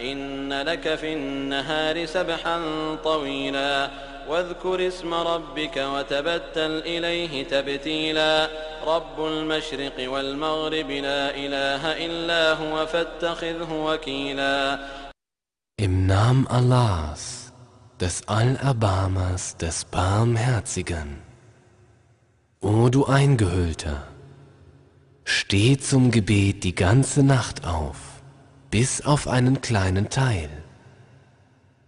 إن لك في النهار سبحا طويلا واذكر اسم ربك وتبتل إليه تبتيلا رب المشرق والمغرب لا إله إلا هو فاتخذه وكيلا Im Namen Allahs, des Allerbarmers, des Barmherzigen. O du Eingehüllter, steh zum Gebet die ganze Nacht auf, bis auf einen kleinen Teil.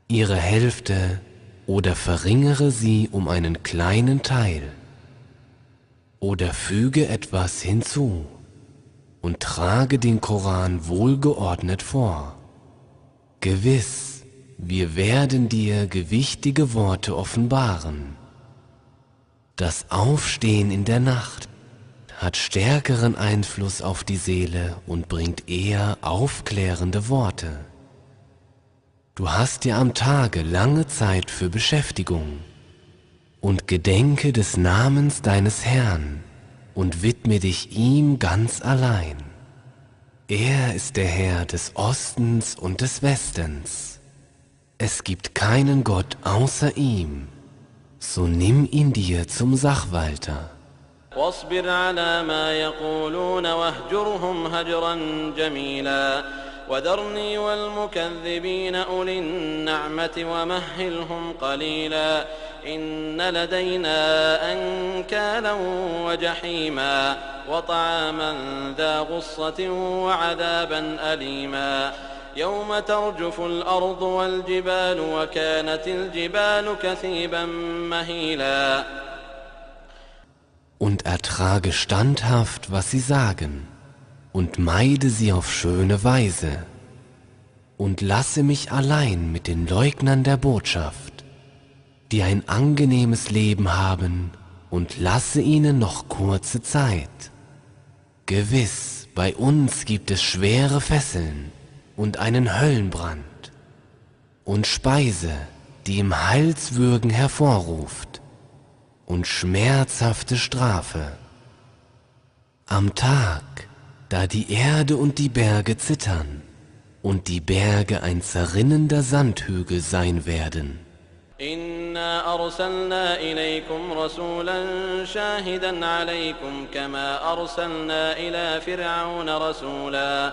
Ihre Hälfte oder verringere sie um einen kleinen Teil. Oder füge etwas hinzu und trage den Koran wohlgeordnet vor. Gewiss, wir werden dir gewichtige Worte offenbaren. Das Aufstehen in der Nacht hat stärkeren Einfluss auf die Seele und bringt eher aufklärende Worte. Du hast dir am Tage lange Zeit für Beschäftigung und gedenke des Namens deines Herrn und widme dich ihm ganz allein. Er ist der Herr des Ostens und des Westens. Es gibt keinen Gott außer ihm, so nimm ihn dir zum Sachwalter. واصبر على ما يقولون واهجرهم هجرا جميلا. وذرني والمكذبين أولي النعمة ومهلهم قليلا. إن لدينا أنكالا وجحيما. وطعاما ذا غصة وعذابا أليما. يوم ترجف الأرض والجبال وكانت الجبال كثيبا مهيلا. Und ertrage standhaft, was sie sagen, und meide sie auf schöne Weise, und lasse mich allein mit den Leugnern der Botschaft, die ein angenehmes Leben haben, und lasse ihnen noch kurze Zeit. Gewiss, bei uns gibt es schwere Fesseln und einen Höllenbrand und Speise, die im Halswürgen hervorruft und schmerzhafte Strafe. Am Tag, da die Erde und die Berge zittern und die Berge ein zerrinnender Sandhügel sein werden. إنا أرسلنا إليكم رسولا شاهدا عليكم كما أرسلنا إلى فرعون رسولا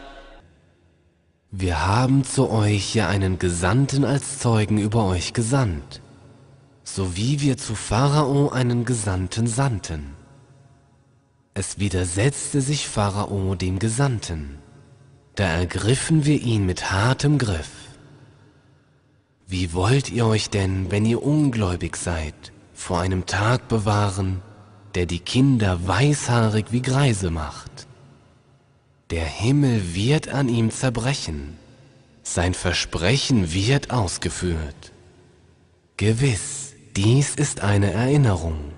Wir haben zu euch ja einen Gesandten als Zeugen über euch gesandt, so wie wir zu Pharao einen Gesandten sandten. Es widersetzte sich Pharao dem Gesandten, da ergriffen wir ihn mit hartem Griff. Wie wollt ihr euch denn, wenn ihr ungläubig seid, vor einem Tag bewahren, der die Kinder weißhaarig wie Greise macht? Der Himmel wird an ihm zerbrechen, sein Versprechen wird ausgeführt. Gewiss, dies ist eine Erinnerung.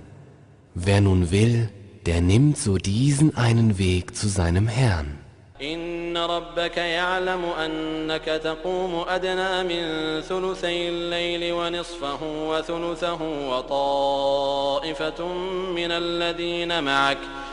Wer nun will, der nimmt so diesen einen Weg zu seinem Herrn. إن ربك يعلم أنك تقوم أدنى من ثلثي الليل ونصفه وثلثه وطائفة من الذين معك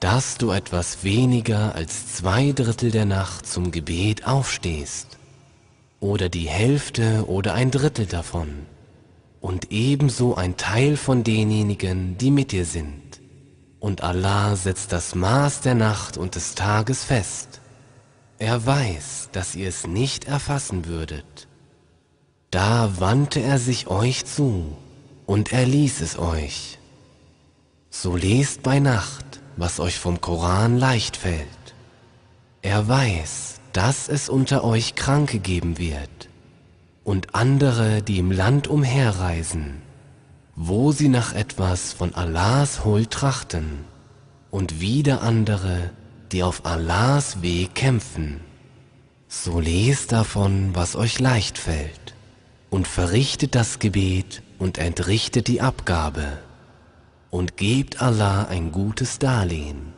dass du etwas weniger als zwei Drittel der Nacht zum Gebet aufstehst, oder die Hälfte oder ein Drittel davon, und ebenso ein Teil von denjenigen, die mit dir sind. Und Allah setzt das Maß der Nacht und des Tages fest. Er weiß, dass ihr es nicht erfassen würdet. Da wandte er sich euch zu und er ließ es euch. So lest bei Nacht, was euch vom Koran leicht fällt. Er weiß, dass es unter euch Kranke geben wird und andere, die im Land umherreisen, wo sie nach etwas von Allahs Huld trachten und wieder andere, die auf Allahs Weg kämpfen. So lest davon, was euch leicht fällt und verrichtet das Gebet und entrichtet die Abgabe und gebt Allah ein gutes Darlehen.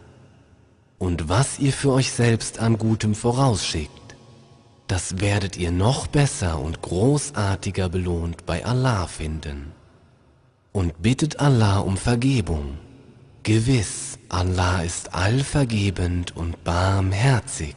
Und was ihr für euch selbst an Gutem vorausschickt, das werdet ihr noch besser und großartiger belohnt bei Allah finden. Und bittet Allah um Vergebung. Gewiss, Allah ist allvergebend und barmherzig.